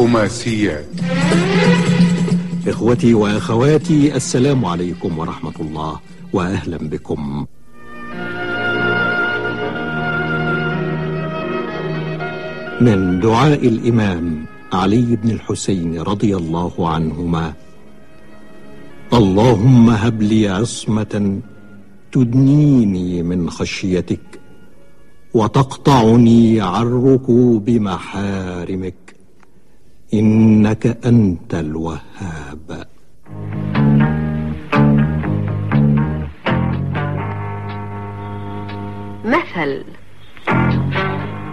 خماسيات إخوتي وأخواتي السلام عليكم ورحمة الله وأهلا بكم. من دعاء الإمام علي بن الحسين رضي الله عنهما اللهم هب لي عصمة تدنيني من خشيتك وتقطعني عن ركوب محارمك. إنك أنت الوهاب. مثل.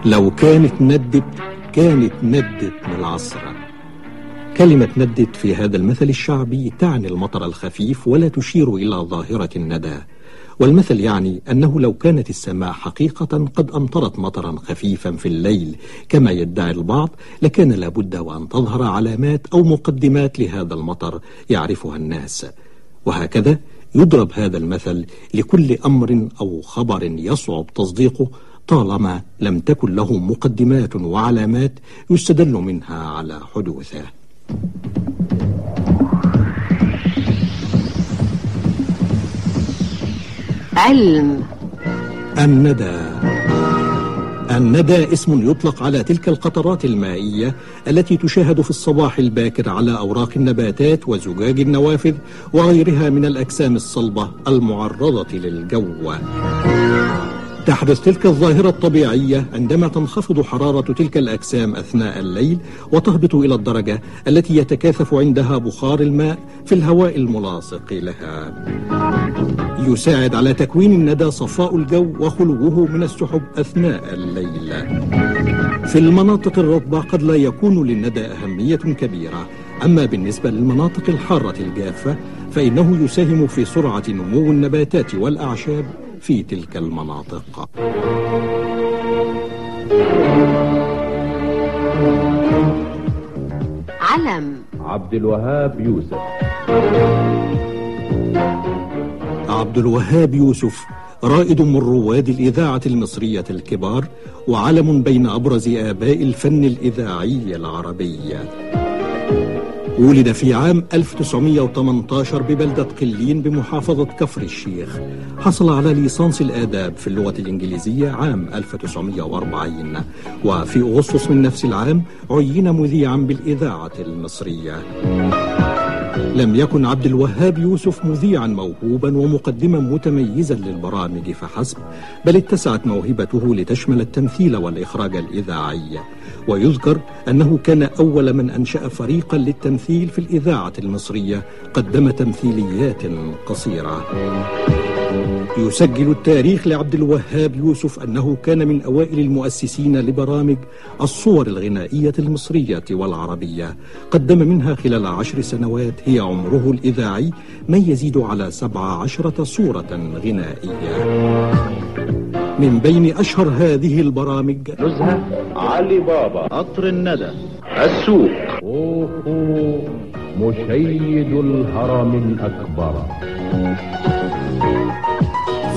لو كانت ندت كانت ندت من العصر. كلمة ندت في هذا المثل الشعبي تعني المطر الخفيف ولا تشير إلى ظاهرة الندى. والمثل يعني أنه لو كانت السماء حقيقة قد أمطرت مطرا خفيفا في الليل. كما يدعي البعض لكان لابد وأن تظهر علامات أو مقدمات لهذا المطر يعرفها الناس. وهكذا يضرب هذا المثل لكل أمر أو خبر يصعب تصديقه طالما لم تكن له مقدمات وعلامات يستدل منها على حدوثه. علم. الندى. الندى اسم يطلق على تلك القطرات المائية التي تشاهد في الصباح الباكر على أوراق النباتات وزجاج النوافذ وغيرها من الأجسام الصلبة المعرضة للجو. تحدث تلك الظاهرة الطبيعية عندما تنخفض حرارة تلك الأجسام أثناء الليل وتهبط إلى الدرجة التي يتكاثف عندها بخار الماء في الهواء الملاصق لها. يساعد على تكوين الندى صفاء الجو وخلوه من السحب أثناء الليل. في المناطق الرطبة قد لا يكون للندى أهمية كبيرة. أما بالنسبة للمناطق الحارة الجافة فإنه يساهم في سرعة نمو النباتات والأعشاب في تلك المناطق. علم. عبد الوهاب يوسف. عبد الوهاب يوسف رائد من رواد الإذاعة المصرية الكبار وعلم بين أبرز آباء الفن الإذاعي العربي. ولد في عام 1918 ببلدة قلين بمحافظة كفر الشيخ. حصل على ليسانس الآداب في اللغة الإنجليزية عام 1940 وفي أغسطس من نفس العام عين مذيعا بالإذاعة المصرية. لم يكن عبد الوهاب يوسف مذيعا موهوبا ومقدما متميزا للبرامج فحسب بل اتسعت موهبته لتشمل التمثيل والإخراج الإذاعي. ويذكر أنه كان أول من أنشأ فريقا للتمثيل في الإذاعة المصرية قدم تمثيليات قصيرة. يسجل التاريخ لعبد الوهاب يوسف أنه كان من أوائل المؤسسين لبرامج الصور الغنائية المصرية والعربية. قدم منها خلال عشر سنوات هي عمره الإذاعي ما يزيد على سبع عشرة صورة غنائية. من بين أشهر هذه البرامج نزهة علي بابا. قطر الندى. السوق. أوه مشيد الهرم الأكبر.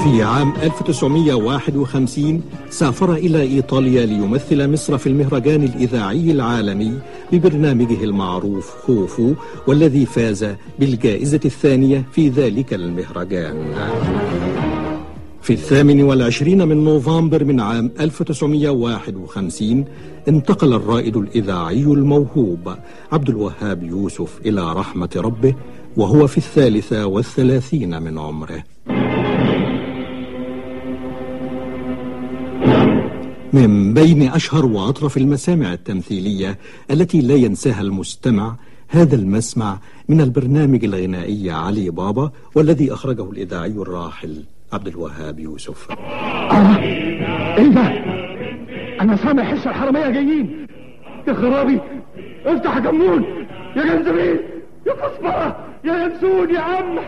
في عام 1951 سافر إلى إيطاليا ليمثل مصر في المهرجان الإذاعي العالمي ببرنامجه المعروف خوفو والذي فاز بالجائزة الثانية في ذلك المهرجان. في الثامن والعشرين من نوفمبر من عام 1951 انتقل الرائد الإذاعي الموهوب عبد الوهاب يوسف إلى رحمة ربه وهو في الثالثة والثلاثين من عمره. من بين أشهر وأطرف المسامع التمثيلية التي لا ينساها المستمع هذا المسمع من البرنامج الغنائي علي بابا والذي أخرجه الإذاعي الراحل عبد الوهاب يوسف. آه إيه ده؟ أنا سامع حس الحرامية جايين. يا خرابي افتح يا جمون. يا جنزبيل يا كزبره يا ينسون يا عم.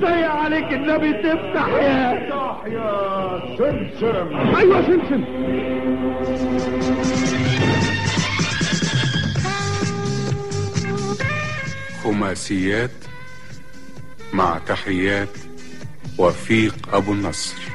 سيء عليك النبي تفتح يا افتح يا سمسم. أيوه سمسم. خماسيات مع تحيات وفيق أبو النصر.